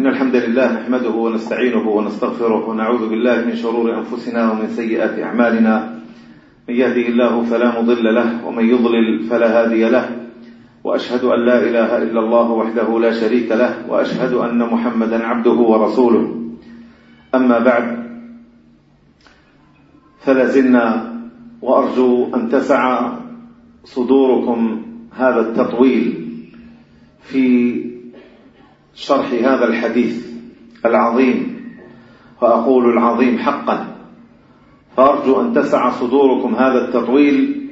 إن الحمد لله نحمده ونستعينه ونستغفره ونعوذ بالله من شرور أنفسنا ومن سيئات أعمالنا. من يهده الله فلا مضل له ومن يضلل فلا هادي له. وأشهد أن لا إله إلا الله وحده لا شريك له وأشهد أن محمدا عبده ورسوله. أما بعد فلازلنا وأرجو أن تسع صدوركم هذا التطويل في شرح هذا الحديث العظيم وأقول العظيم حقا. فأرجو أن تسع صدوركم هذا التطويل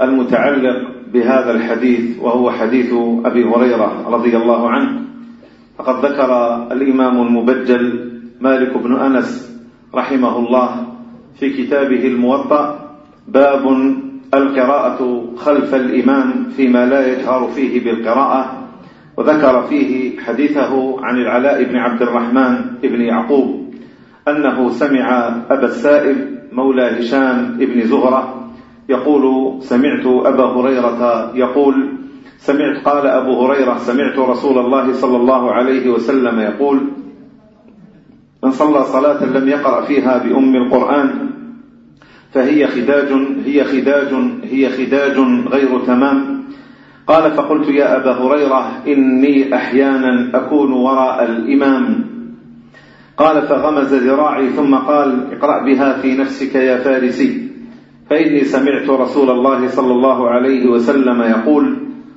المتعلق بهذا الحديث وهو حديث أبي هريرة رضي الله عنه. فقد ذكر الإمام المبجل مالك بن أنس رحمه الله في كتابه الموطأ باب القراءة خلف الإمام فيما لا يجهر فيه بالقراءة. وذكر فيه حديثه عن العلاء بن عبد الرحمن بن يعقوب أنه سمع أبا السائب مولى هشام بن زهرة يقول سمعت أبا هريرة يقول سمعت قال أبو هريرة سمعت رسول الله صلى الله عليه وسلم يقول من صلى صلاة لم يقرأ فيها بأم القرآن فهي خداج هي خداج هي خداج غير تمام. قال فقلت يا أبا هريرة إني أحيانا أكون وراء الإمام. قال فغمز ذراعي ثم قال اقرأ بها في نفسك يا فارسي. فإني سمعت رسول الله صلى الله عليه وسلم يقول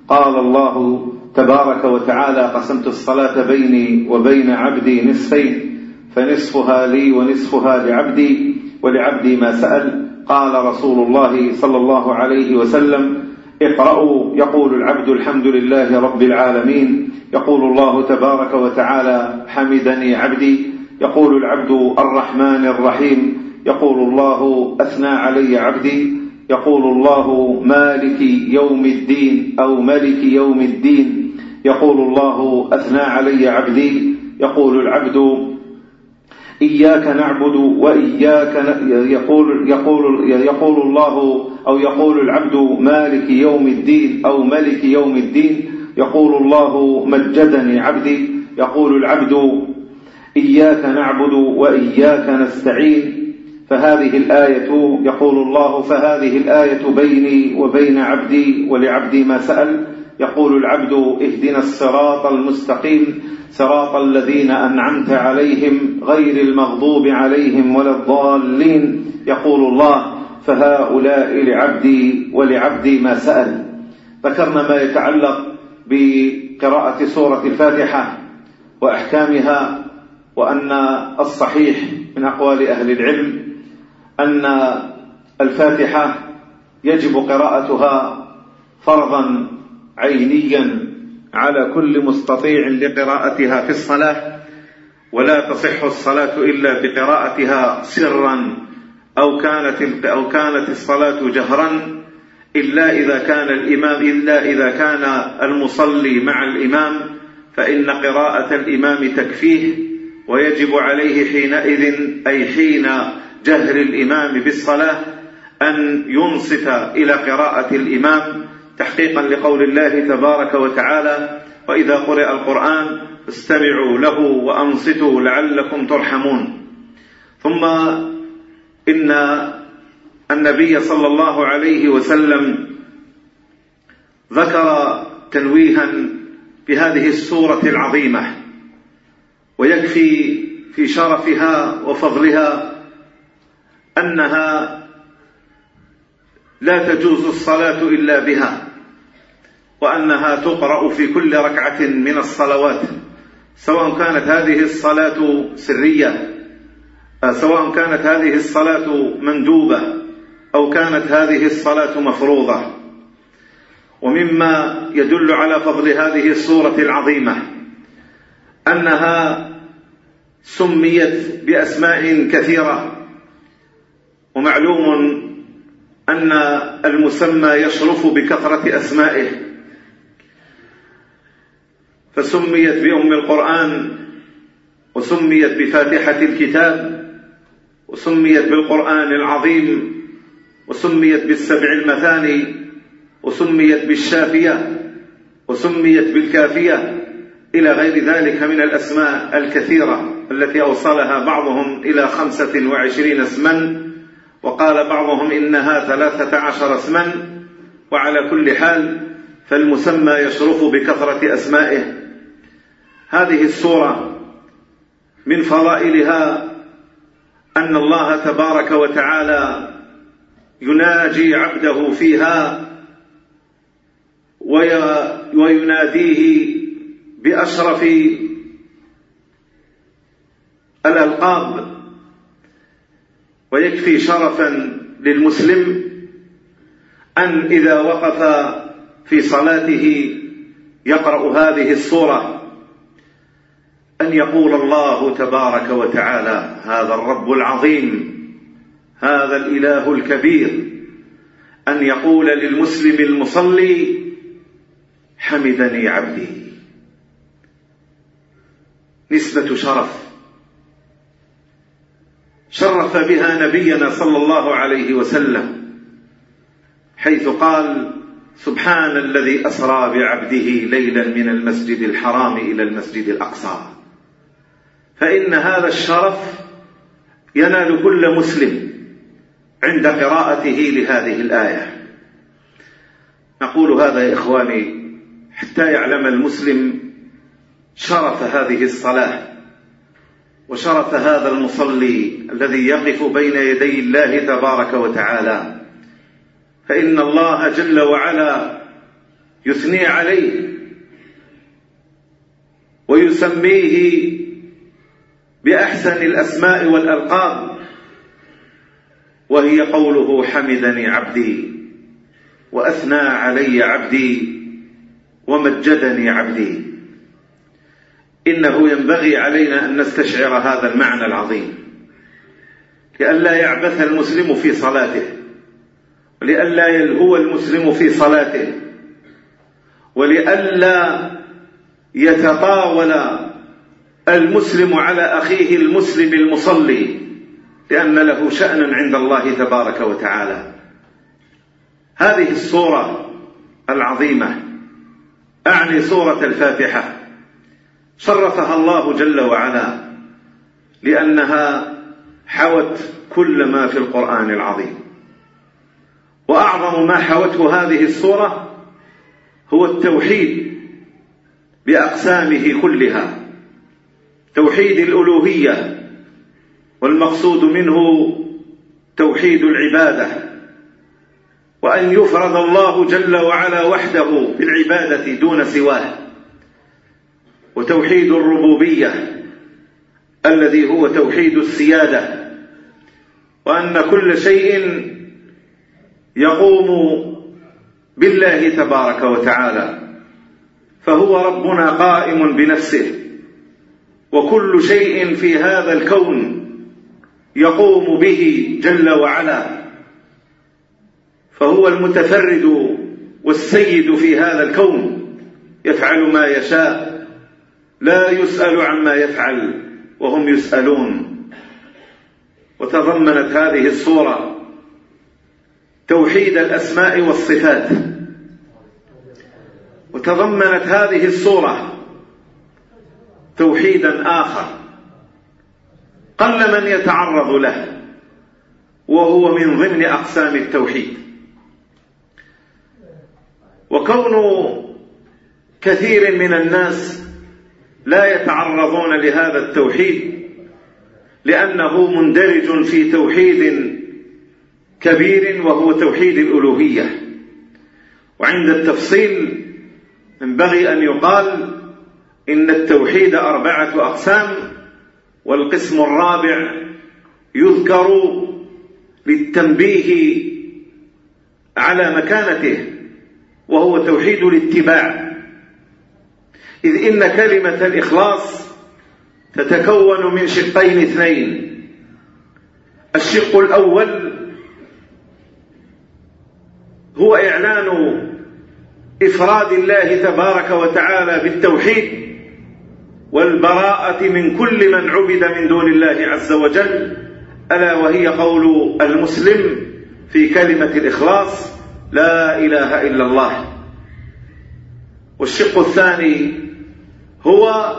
قال الله تبارك وتعالى قسمت الصلاة بيني وبين عبدي نصفين فنصفها لي ونصفها لعبدي ولعبدي ما سأل. قال رسول الله صلى الله عليه وسلم اقرأوا يقول العبد الحمد لله رب العالمين. يقول الله تبارك وتعالى حمدني عبدي. يقول العبد الرحمن الرحيم. يقول الله أثنى علي عبدي. يقول الله مالك يوم الدين أو ملك يوم الدين. يقول الله أثنى علي عبدي. يقول العبد إياك نعبد وإياك يقول يقول يقول الله أو يقول العبد مالك يوم الدين أو ملك يوم الدين. يقول الله مجدني عبدي يقول العبد إياك نعبد وإياك نستعين. فهذه الآية يقول الله فهذه الآية بيني وبين عبدي ولعبدي ما سأل. يقول العبد اهدنا الصراط المستقيم صراط الذين أنعمت عليهم غير المغضوب عليهم ولا الضالين. يقول الله فهؤلاء لعبدي ولعبدي ما سأل. ذكرنا ما يتعلق بقراءة سورة الفاتحة وأحكامها وأن الصحيح من أقوال أهل العلم أن الفاتحة يجب قراءتها فرضا عينيا على كل مستطيع لقراءتها في الصلاة ولا تصح الصلاة إلا بقراءتها سرا أو كانت أو كانت الصلاة جهرا إلا إذا كان الإمام إلا إذا كان المصلي مع الإمام فإن قراءة الإمام تكفيه ويجب عليه حينئذ أي حين جهر الإمام بالصلاة أن ينصت إلى قراءة الإمام تحقيقا لقول الله تبارك وتعالى وإذا قرئ القرآن استمعوا له وأنصتوا لعلكم ترحمون. ثم إن النبي صلى الله عليه وسلم ذكر تنويها بهذه السورة العظيمة ويكفي في شرفها وفضلها أنها لا تجوز الصلاة إلا بها. وأنها تقرأ في كل ركعة من الصلوات. سواء كانت هذه الصلاة سرية سواء كانت هذه الصلاة مندوبة أو كانت هذه الصلاة مفروضة. ومما يدل على فضل هذه السورة العظيمة أنها سميت بأسماء كثيرة. ومعلوم أن المسمى يشرف بكثرة أسمائه. فسميت بأم القرآن وسميت بفاتحة الكتاب وسميت بالقرآن العظيم وسميت بالسبع المثاني وسميت بالشافية وسميت بالكافية إلى غير ذلك من الأسماء الكثيرة التي أوصلها بعضهم إلى خمسة وعشرين اسما وقال بعضهم إنها ثلاثة عشر اسما وعلى كل حال فالمسمى يشرف بكثرة أسمائه. هذه السورة من فضائلها أن الله تبارك وتعالى يناجي عبده فيها ويناديه بأشرف الألقاب ويكفي شرفا للمسلم أن إذا وقف في صلاته يقرأ هذه السورة أن يقول الله تبارك وتعالى هذا الرب العظيم هذا الإله الكبير. أن يقول للمسلم المصلي حمدني عبدي. نسبة شرف. شرف بها نبينا صلى الله عليه وسلم حيث قال سبحان الذي أسرى بعبده ليلا من المسجد الحرام إلى المسجد الأقصى. فإن هذا الشرف ينال كل مسلم عند قراءته لهذه الآية. نقول هذا يا إخواني حتى يعلم المسلم شرف هذه الصلاة وشرف هذا المصلي الذي يقف بين يدي الله تبارك وتعالى. فإن الله جل وعلا يثني عليه ويسميه بأحسن الأسماء والألقاب. وهي قوله حمدني عبدي وأثنى علي عبدي ومجدني عبدي. إنه ينبغي علينا أن نستشعر هذا المعنى العظيم. لئلا يعبث المسلم في صلاته ولئلا يلهو المسلم في صلاته ولئلا يتطاول المسلم على أخيه المسلم المصلي لأن له شأنا عند الله تبارك وتعالى. هذه الصورة العظيمة. أعني سورة الفاتحة. شرفها الله جل وعلا لأنها حوت كل ما في القرآن العظيم. وأعظم ما حوته هذه السورة هو التوحيد بأقسامه كلها. توحيد الألوهية والمقصود منه توحيد العبادة. وأن يفرض الله جل وعلا وحده بالعبادة دون سواه. وتوحيد الربوبية الذي هو توحيد السيادة. وأن كل شيء يقوم بالله تبارك وتعالى. فهو ربنا قائم بنفسه. وكل شيء في هذا الكون يقوم به جل وعلا. فهو المتفرد والسيد في هذا الكون يفعل ما يشاء لا يسأل عما يفعل وهم يسألون. وتضمنت هذه الصورة توحيد الأسماء والصفات. وتضمنت هذه الصورة توحيدا آخر. قل من يتعرض له وهو من ضمن أقسام التوحيد. وكون كثير من الناس لا يتعرضون لهذا التوحيد لأنه مندرج في توحيد كبير وهو توحيد الألوهية. وعند التفصيل ينبغي أن يقال إن التوحيد أربعة أقسام والقسم الرابع يذكر للتنبيه على مكانته وهو توحيد الاتباع. إذ إن كلمة الإخلاص تتكون من شقين اثنين. الشق الأول هو إعلان إفراد الله تبارك وتعالى بالتوحيد. والبراءة من كل من عبد من دون الله عز وجل ألا وهي قول المسلم في كلمة الإخلاص لا إله إلا الله. والشق الثاني هو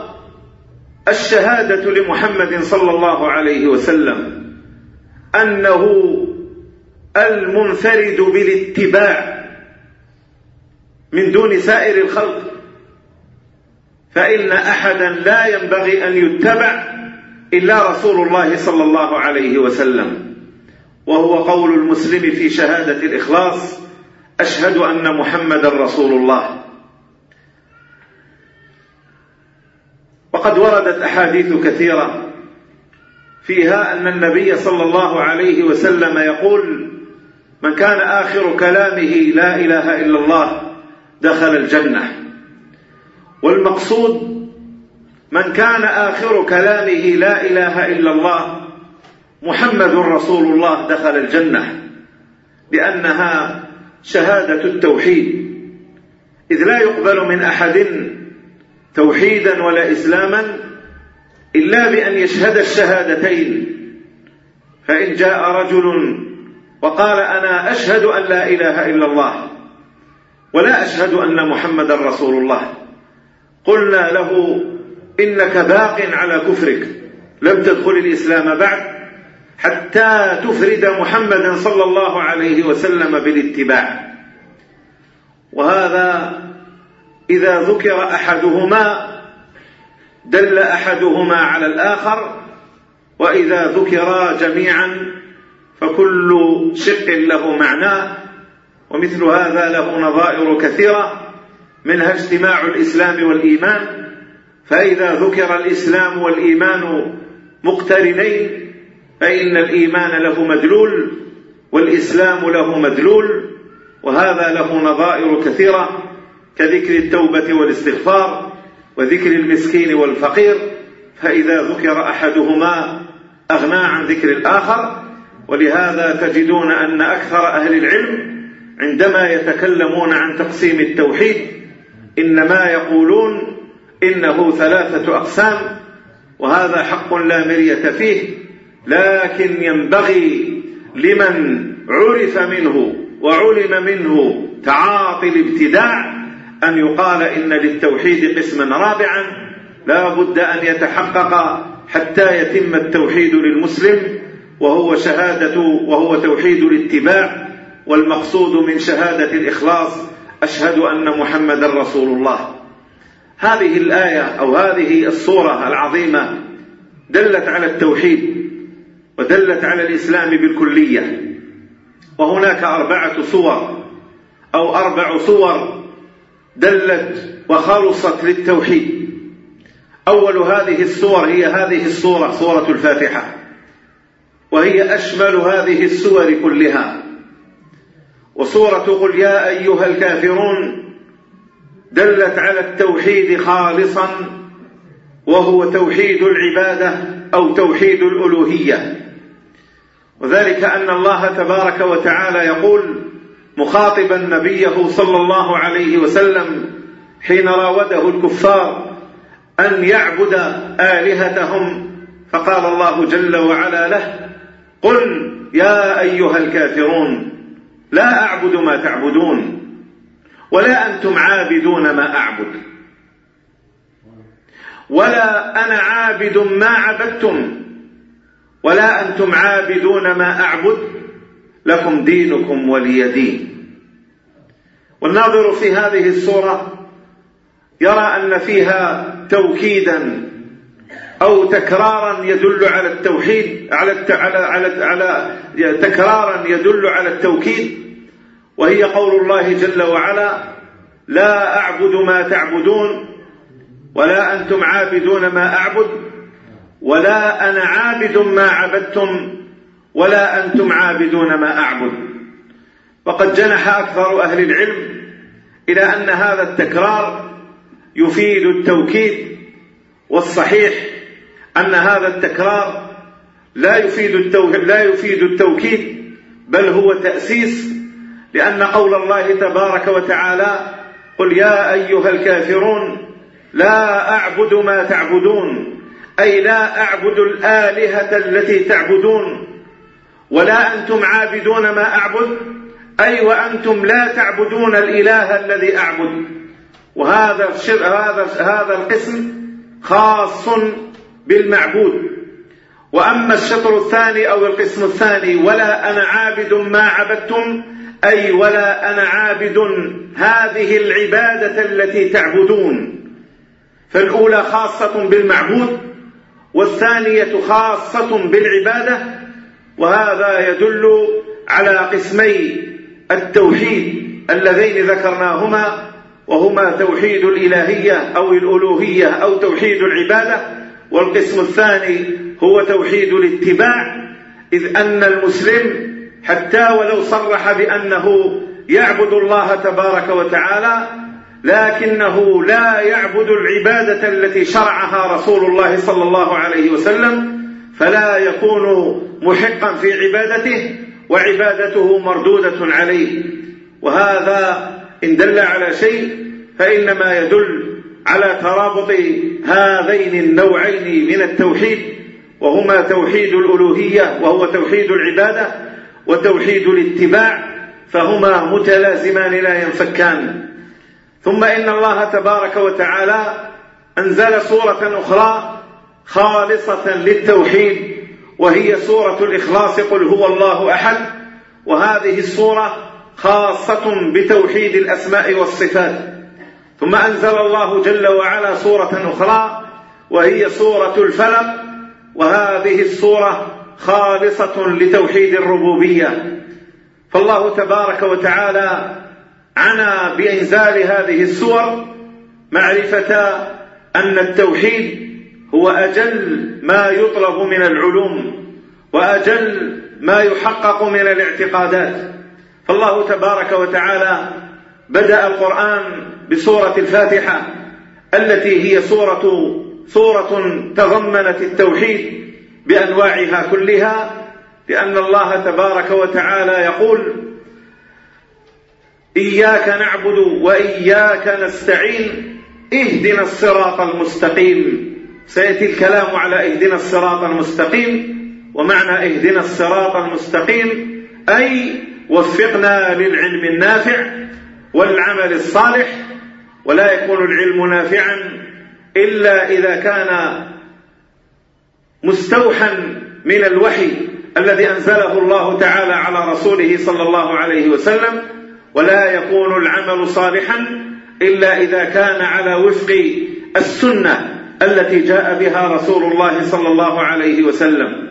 الشهادة لمحمد صلى الله عليه وسلم أنه المنفرد بالاتباع من دون سائر الخلق. فإن أحدا لا ينبغي أن يتبع إلا رسول الله صلى الله عليه وسلم. وهو قول المسلم في شهادة الإخلاص أشهد أن محمدا رسول الله. وقد وردت أحاديث كثيرة فيها أن النبي صلى الله عليه وسلم يقول من كان آخر كلامه لا إله إلا الله دخل الجنة. والمقصود من كان آخر كلامه لا إله إلا الله محمد رسول الله دخل الجنة لأنها شهادة التوحيد. إذ لا يقبل من أحد توحيدا ولا إسلاما إلا بأن يشهد الشهادتين. فإن جاء رجل وقال أنا أشهد أن لا إله إلا الله ولا أشهد أن محمدا رسول الله قلنا له إنك باق على كفرك. لم تدخل الإسلام بعد. حتى تفرد محمدا صلى الله عليه وسلم بالاتباع. وهذا إذا ذكر أحدهما دل أحدهما على الآخر. وإذا ذكرا جميعا فكل شق له معناه. ومثل هذا له نظائر كثيرة. منها اجتماع الإسلام والإيمان فإذا ذكر الإسلام والإيمان مقترنين فإن الإيمان له مدلول والإسلام له مدلول وهذا له نظائر كثيرة كذكر التوبة والاستغفار وذكر المسكين والفقير فإذا ذكر أحدهما أغنى عن ذكر الآخر ولهذا تجدون أن أكثر أهل العلم عندما يتكلمون عن تقسيم التوحيد إنما يقولون إنه ثلاثة أقسام وهذا حق لا مرية فيه لكن ينبغي لمن عرف منه وعلم منه تعاطي الابتداع أن يقال إن للتوحيد قسما رابعا لا بد أن يتحقق حتى يتم التوحيد للمسلم وهو شهادة وهو توحيد الاتباع والمقصود من شهادة الإخلاص أشهد أن محمدا رسول الله. هذه الآية أو هذه الصورة العظيمة دلت على التوحيد ودلت على الإسلام بالكلية. وهناك أربعة صور أو أربع صور دلت وخلصت للتوحيد. أول هذه الصور هي هذه الصورة صورة الفاتحة. وهي أشمل هذه السور كلها. وصورة قل يا أيها الكافرون دلت على التوحيد خالصا وهو توحيد العبادة أو توحيد الألوهية. وذلك أن الله تبارك وتعالى يقول مخاطبا نبيه صلى الله عليه وسلم حين راوده الكفار أن يعبد آلهتهم. فقال الله جل وعلا له قل يا أيها الكافرون لا أعبد ما تعبدون ولا أنتم عابدون ما أعبد. ولا أنا عابد ما عبدتم ولا أنتم عابدون ما أعبد. لكم دينكم ولي دين. والناظر في هذه الصورة يرى أن فيها توكيدا أو تكرارا يدل على التوحيد على على على, تكرارا يدل على التوكيد. وهي قول الله جل وعلا لا أعبد ما تعبدون ولا أنتم عابدون ما أعبد ولا أنا عابد ما عبدتم ولا أنتم عابدون ما أعبد. وقد جنح أكثر أهل العلم إلى أن هذا التكرار يفيد التوكيد والصحيح أن هذا التكرار لا يفيد لا يفيد التوكيد بل هو تأسيس لأن قول الله تبارك وتعالى قل يا أيها الكافرون لا أعبد ما تعبدون أي لا أعبد الآلهة التي تعبدون ولا أنتم عابدون ما أعبد أي وأنتم لا تعبدون الإله الذي أعبد. وهذا هذا هذا القسم خاص بالمعبود. وأما الشطر الثاني أو القسم الثاني ولا أنا عابد ما عبدتم أي ولا أنا عابد هذه العبادة التي تعبدون. فالأولى خاصة بالمعبود والثانية خاصة بالعبادة وهذا يدل على قسمي التوحيد اللذين ذكرناهما وهما توحيد الإلهية أو الألوهية أو توحيد العبادة والقسم الثاني هو توحيد الاتباع إذ أن المسلم حتى ولو صرح بأنه يعبد الله تبارك وتعالى لكنه لا يعبد العبادة التي شرعها رسول الله صلى الله عليه وسلم فلا يكون محقا في عبادته وعبادته مردودة عليه. وهذا إن دل على شيء فإنما يدل على ترابط هذين النوعين من التوحيد وهما توحيد الألوهية وهو توحيد العبادة وتوحيد الاتباع فهما متلازمان لا ينفكان. ثم إن الله تبارك وتعالى أنزل سورة أخرى خالصة للتوحيد وهي سورة الإخلاص قل هو الله أحد وهذه السورة خاصة بتوحيد الأسماء والصفات. ثم أنزل الله جل وعلا سورة أخرى وهي سورة الفلق وهذه السورة خالصة لتوحيد الربوبية. فالله تبارك وتعالى عنا بإنزال هذه السور معرفة أن التوحيد هو أجل ما يطلب من العلوم وأجل ما يحقق من الاعتقادات. فالله تبارك وتعالى بدأ القرآن بسورة الفاتحة التي هي سورة سورة تضمنت التوحيد بأنواعها كلها لأن الله تبارك وتعالى يقول إياك نعبد وإياك نستعين اهدنا الصراط المستقيم. سيأتي الكلام على اهدنا الصراط المستقيم ومعنى اهدنا الصراط المستقيم أي وفقنا للعلم النافع والعمل الصالح ولا يكون العلم نافعا إلا إذا كان مستوحا من الوحي الذي أنزله الله تعالى على رسوله صلى الله عليه وسلم ولا يكون العمل صالحا إلا إذا كان على وفق السنة التي جاء بها رسول الله صلى الله عليه وسلم.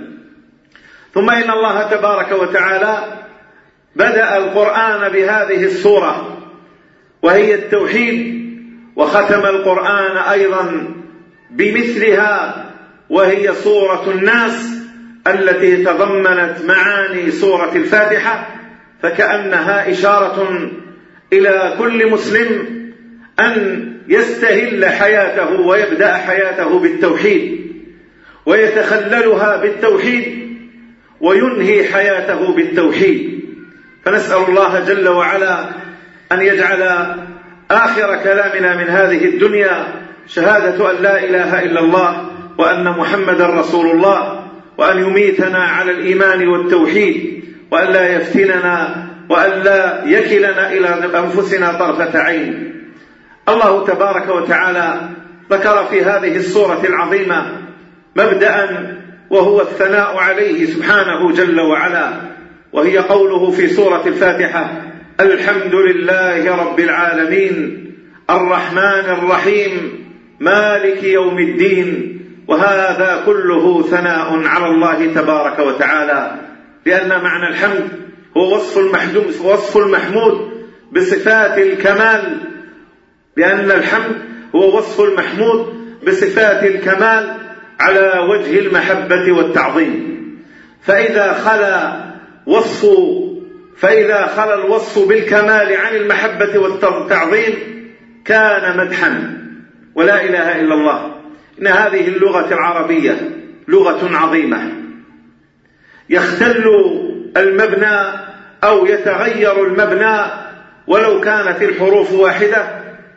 ثم إن الله تبارك وتعالى بدأ القرآن بهذه السورة وهي التوحيد وختم القرآن أيضا بمثلها وهي سورة الناس التي تضمنت معاني سورة الفاتحة فكأنها إشارة إلى كل مسلم أن يستهل حياته ويبدأ حياته بالتوحيد ويتخللها بالتوحيد وينهي حياته بالتوحيد. فنسأل الله جل وعلا أن يجعل آخر كلامنا من هذه الدنيا شهادة أن لا إله إلا الله وأن محمدا رسول الله وأن يميتنا على الإيمان والتوحيد وأن لا يفتننا وأن لا يكلنا إلى أنفسنا طرفة عين. الله تبارك وتعالى ذكر في هذه الصورة العظيمة مبدأ وهو الثناء عليه سبحانه جل وعلا وهي قوله في سورة الفاتحة الحمد لله رب العالمين الرحمن الرحيم مالك يوم الدين وهذا كله ثناء على الله تبارك وتعالى لأن معنى الحمد هو وصف المحمود وصف المحمود بصفات الكمال لأن الحمد هو وصف المحمود بصفات الكمال على وجه المحبة والتعظيم. فإذا خلا وصف فإذا خلا الوصف بالكمال عن المحبة والتعظيم كان مدحا ولا إله إلا الله. إن هذه اللغة العربية لغة عظيمة. يختل المبنى أو يتغير المبنى ولو كانت الحروف واحدة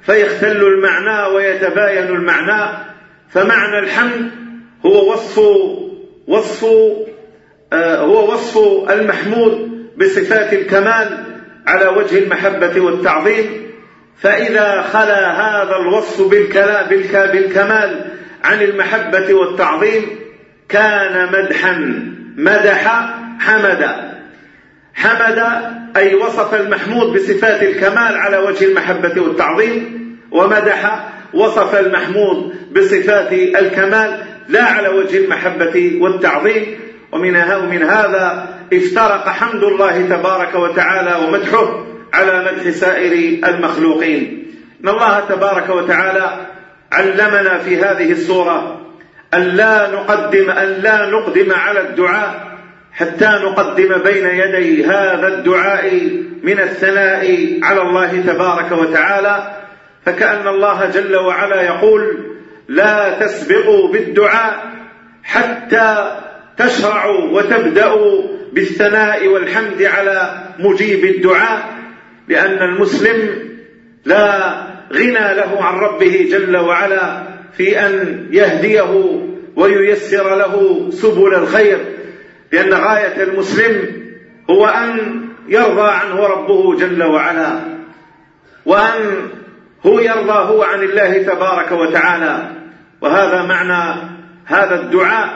فيختل المعنى ويتباين المعنى. فمعنى الحمد هو وصف وصف آه، هو وصف المحمود بصفات الكمال على وجه المحبة والتعظيم. فإذا خلا هذا الوصف بالكمال عن المحبة والتعظيم كان مدحا مدح حمد. حمد أي وصف المحمود بصفات الكمال على وجه المحبة والتعظيم ومدح وصف المحمود بصفات الكمال لا على وجه المحبة والتعظيم. ومن ومن هذا افترق حمد الله تبارك وتعالى ومدحه على مدح سائر المخلوقين. إن الله تبارك وتعالى علمنا في هذه السورة أن لا نقدم أن لا نقدم على الدعاء حتى نقدم بين يدي هذا الدعاء من الثناء على الله تبارك وتعالى. فكأن الله جل وعلا يقول لا تسبقوا بالدعاء حتى تشرعوا وتبدأوا بالثناء والحمد على مجيب الدعاء لأن المسلم لا غنى له عن ربه جل وعلا في أن يهديه وييسر له سبل الخير لأن غاية المسلم هو أن يرضى عنه ربه جل وعلا وأن هو يرضى هو عن الله تبارك وتعالى. وهذا معنى هذا الدعاء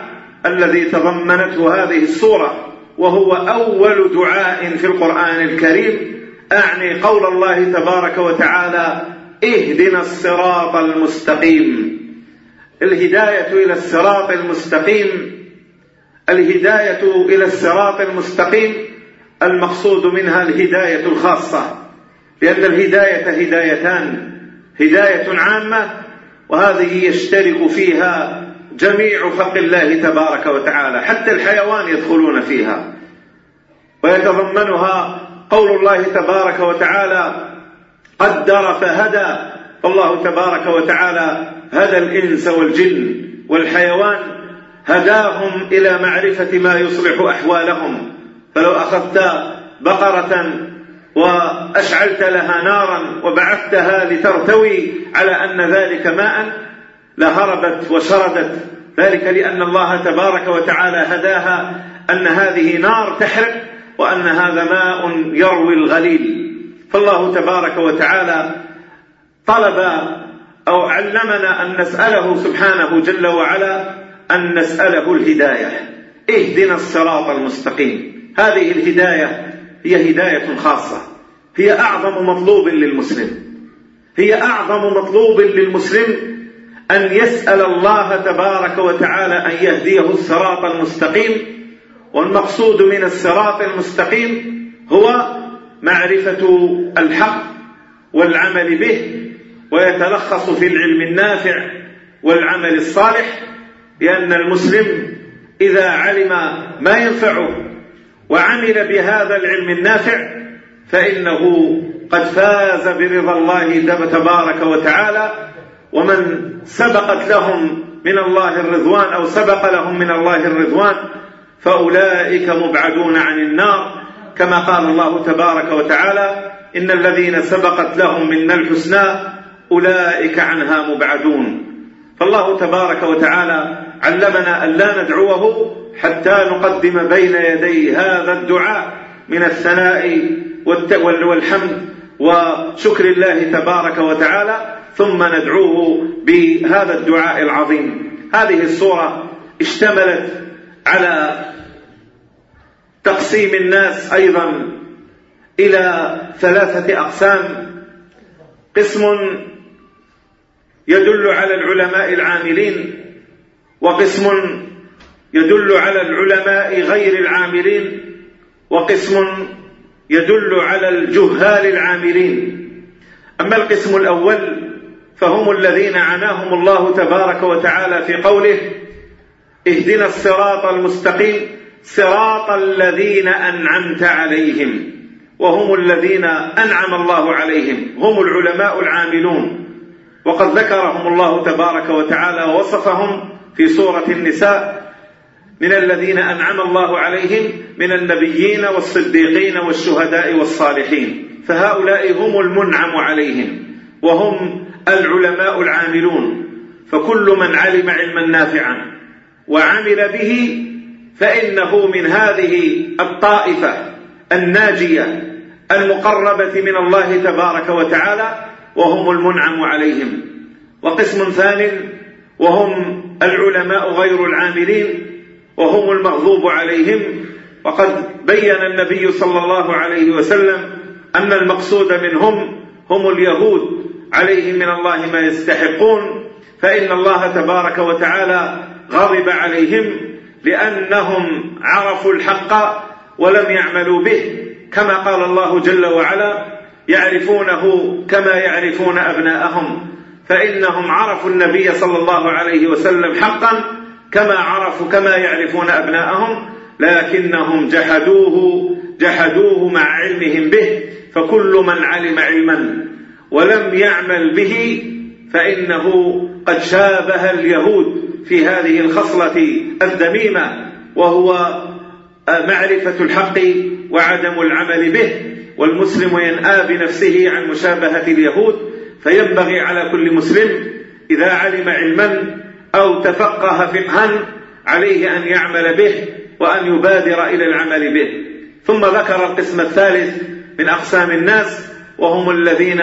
الذي تضمنته هذه السورة وهو أول دعاء في القرآن الكريم أعني قول الله تبارك وتعالى اهدنا الصراط المستقيم. الهداية إلى الصراط المستقيم. الهداية إلى الصراط المستقيم. المقصود منها الهداية الخاصة لأن الهداية هدايتان هداية عامة وهذه يشترك فيها جميع خلق الله تبارك وتعالى حتى الحيوان يدخلون فيها ويتضمنها قول الله تبارك وتعالى قدر فهدى. الله تبارك وتعالى هدى الإنس والجن والحيوان هداهم إلى معرفة ما يصلح أحوالهم. فلو أخذت بقرة وأشعلت لها نارا وبعثتها لترتوي على أن ذلك ماء لهربت وشردت. ذلك لأن الله تبارك وتعالى هداها أن هذه نار تحرق وأن هذا ماء يروي الغليل. فالله تبارك وتعالى طلب أو علمنا أن نسأله سبحانه جل وعلا أن نسأله الهداية. اهدنا الصراط المستقيم. هذه الهداية هي هداية خاصة. هي أعظم مطلوب للمسلم. هي أعظم مطلوب للمسلم أن يسأل الله تبارك وتعالى أن يهديه الصراط المستقيم. والمقصود من الصراط المستقيم هو معرفة الحق والعمل به ويتلخص في العلم النافع والعمل الصالح لأن المسلم إذا علم ما ينفعه وعمل بهذا العلم النافع فإنه قد فاز برضا الله تبارك وتعالى ومن سبقت لهم من الله الرضوان أو سبق لهم من الله الرضوان فأولئك مبعدون عن النار كما قال الله تبارك وتعالى إن الذين سبقت لهم منا الحسنى أولئك عنها مبعدون. فالله تبارك وتعالى علمنا أن لا ندعوه حتى نقدم بين يدي هذا الدعاء من الثناء والحمد وشكر الله تبارك وتعالى ثم ندعوه بهذا الدعاء العظيم. هذه الصورة اشتملت على تقسيم الناس أيضا إلى ثلاثة أقسام. قسم يدل على العلماء العاملين وقسم يدل على العلماء غير العاملين وقسم يدل على الجهال العاملين. أما القسم الأول فهم الذين عناهم الله تبارك وتعالى في قوله اهدنا الصراط المستقيم صراط الذين أنعمت عليهم وهم الذين أنعم الله عليهم هم العلماء العاملون. وقد ذكرهم الله تبارك وتعالى ووصفهم في سورة النساء من الذين أنعم الله عليهم من النبيين والصديقين والشهداء والصالحين. فهؤلاء هم المنعم عليهم وهم العلماء العاملون. فكل من علم علما نافعا وعمل به فإنه من هذه الطائفة الناجية المقربة من الله تبارك وتعالى وهم المنعم عليهم. وقسم ثان وهم العلماء غير العاملين وهم المغضوب عليهم. وقد بين النبي صلى الله عليه وسلم أن المقصود منهم هم اليهود. عليهم من الله ما يستحقون. فإن الله تبارك وتعالى غضب عليهم. لأنهم عرفوا الحق ولم يعملوا به. كما قال الله جل وعلا يعرفونه كما يعرفون أبناءهم. فإنهم عرفوا النبي صلى الله عليه وسلم حقا كما عرفوا كما يعرفون أبناءهم لكنهم جحدوه جحدوه مع علمهم به. فكل من علم علما ولم يعمل به فإنه قد شابه اليهود. في هذه الخصلة الذميمة وهو معرفة الحق وعدم العمل به والمسلم ينآى بنفسه عن مشابهة اليهود فينبغي على كل مسلم إذا علم علما أو تفقه فقها عليه أن يعمل به وأن يبادر إلى العمل به. ثم ذكر القسم الثالث من أقسام الناس وهم الذين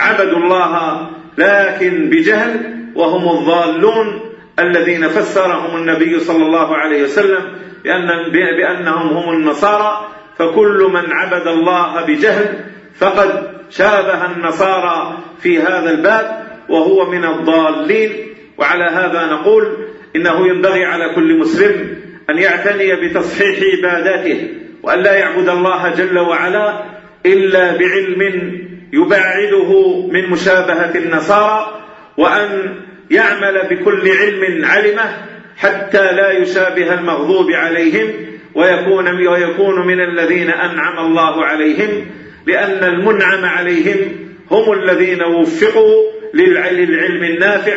عبدوا الله لكن بجهل وهم الضالون الذين فسرهم النبي صلى الله عليه وسلم بأن بأنهم هم النصارى فكل من عبد الله بجهل فقد شابه النصارى في هذا الباب وهو من الضالين. وعلى هذا نقول إنه ينبغي على كل مسلم أن يعتني بتصحيح عباداته وأن لا يعبد الله جل وعلا إلا بعلم يبعده من مشابهة النصارى وأن يعمل بكل علم علمه حتى لا يشابه المغضوب عليهم ويكون ويكون من الذين أنعم الله عليهم لأن المنعم عليهم هم الذين وفقوا للعلم النافع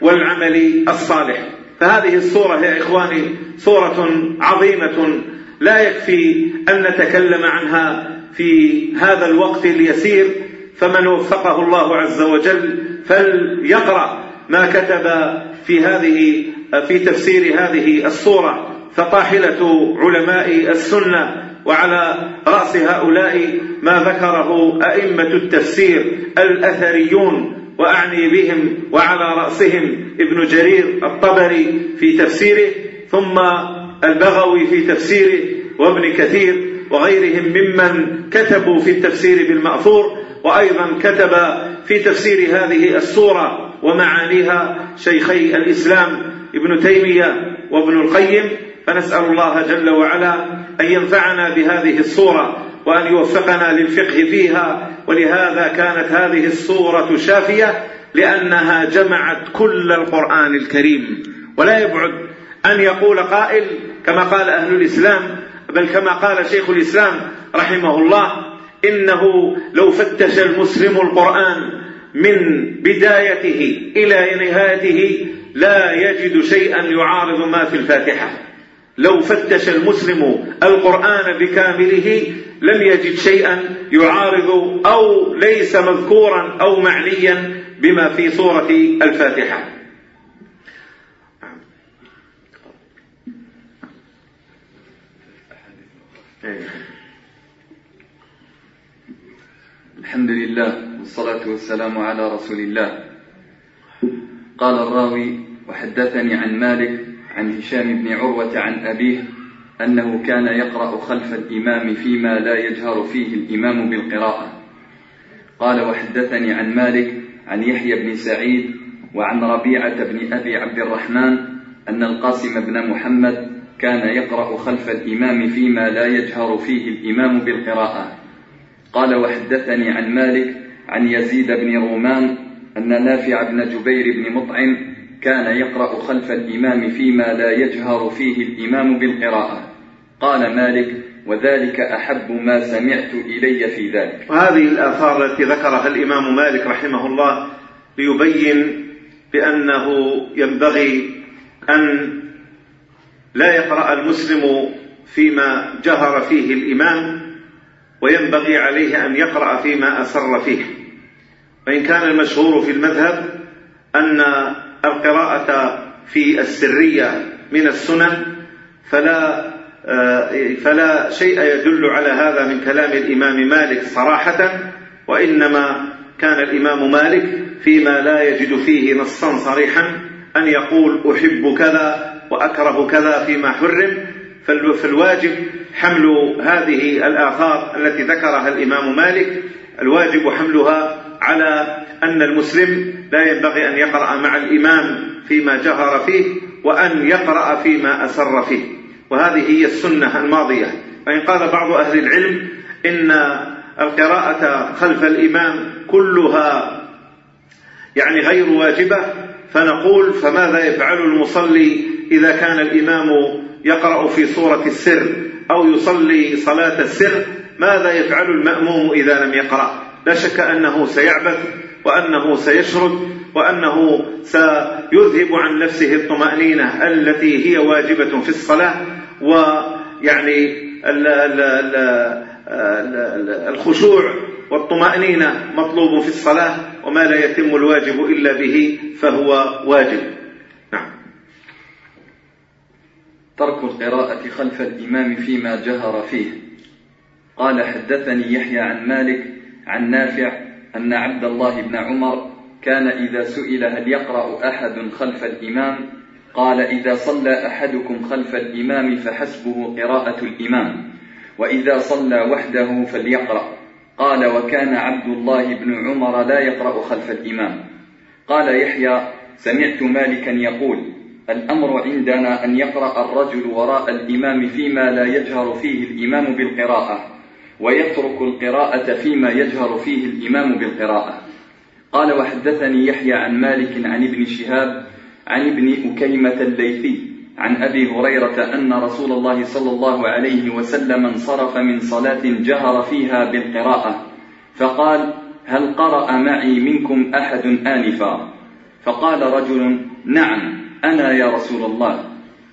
والعمل الصالح. فهذه الصورة يا إخواني صورة عظيمة لا يكفي أن نتكلم عنها في هذا الوقت اليسير فمن وفقه الله عز وجل فليقرأ. ما كتب في هذه في تفسير هذه الصورة فطاحلة علماء السنة وعلى رأس هؤلاء ما ذكره أئمة التفسير الأثريون وأعني بهم وعلى رأسهم ابن جرير الطبري في تفسيره ثم البغوي في تفسيره وابن كثير وغيرهم ممن كتبوا في التفسير بالمأثور وأيضا كتب في تفسير هذه السورة ومعانيها شيخي الإسلام ابن تيمية وابن القيم فنسأل الله جل وعلا أن ينفعنا بهذه الصورة وأن يوفقنا للفقه فيها ولهذا كانت هذه الصورة شافية لأنها جمعت كل القرآن الكريم. ولا يبعد أن يقول قائل كما قال أهل الإسلام بل كما قال شيخ الإسلام رحمه الله إنه لو فتش المسلم القرآن من بدايته إلى نهايته لا يجد شيئا يعارض ما في الفاتحة. لو فتش المسلم القرآن بكامله لم يجد شيئا يعارض أو ليس مذكورا أو معنيا بما في سورة الفاتحة. الحمد لله والصلاة والسلام على رسول الله. قال الراوي وحدثني عن مالك عن هشام بن عروة عن أبيه أنه كان يقرأ خلف الإمام فيما لا يجهر فيه الإمام بالقراءة. قال وحدثني عن مالك عن يحيى بن سعيد وعن ربيعة بن أبي عبد الرحمن أن القاسم بن محمد كان يقرأ خلف الإمام فيما لا يجهر فيه الإمام بالقراءة. قال وحدثني عن مالك عن يزيد بن رومان أن نافع بن جبير بن مطعم كان يقرأ خلف الإمام فيما لا يجهر فيه الإمام بالقراءة. قال مالك وذلك أحب ما سمعت إلي في ذلك. وهذه الآثار التي ذكرها الإمام مالك رحمه الله ليبين بأنه ينبغي أن لا يقرأ المسلم فيما جهر فيه الإمام وينبغي عليه أن يقرأ فيما أسر فيه. وإن كان المشهور في المذهب أن القراءة في السرية من السنن فلا فلا شيء يدل على هذا من كلام الإمام مالك صراحة وإنما كان الإمام مالك فيما لا يجد فيه نصا صريحا أن يقول أحب كذا وأكره كذا فيما حرم فالواجب حمل هذه الآثار التي ذكرها الإمام مالك. الواجب حملها على أن المسلم لا ينبغي أن يقرأ مع الإمام فيما جهر فيه وأن يقرأ فيما أسر فيه. وهذه هي السنة الماضية. وإن قال بعض أهل العلم إن القراءة خلف الإمام كلها يعني غير واجبة فنقول فماذا يفعل المصلي إذا كان الإمام يقرأ في صورة السر أو يصلي صلاة السر ماذا يفعل المأموم إذا لم يقرأ؟ لا شك أنه سيعبث وأنه سيشرد وأنه سيذهب عن نفسه الطمأنينة التي هي واجبة في الصلاة ويعني الخشوع والطمأنينة مطلوب في الصلاة وما لا يتم الواجب إلا به فهو واجب نعم ترك القراءة خلف الإمام فيما جهر فيه. قال حدثني يحيى عن مالك عن نافع أن عبد الله بن عمر كان إذا سئل هل يقرأ أحد خلف الإمام قال إذا صلى أحدكم خلف الإمام فحسبه قراءة الإمام وإذا صلى وحده فليقرأ. قال وكان عبد الله بن عمر لا يقرأ خلف الإمام. قال يحيى سمعت مالكا يقول الأمر عندنا أن يقرأ الرجل وراء الإمام فيما لا يجهر فيه الإمام بالقراءة ويترك القراءة فيما يجهر فيه الإمام بالقراءة. قال وحدثني يحيى عن مالك عن ابن شهاب عن ابن أكيمة الليثي عن أبي هريرة أن رسول الله صلى الله عليه وسلم انصرف من صلاة جهر فيها بالقراءة فقال هل قرأ معي منكم أحد آنفا؟ فقال رجل نعم. أنا يا رسول الله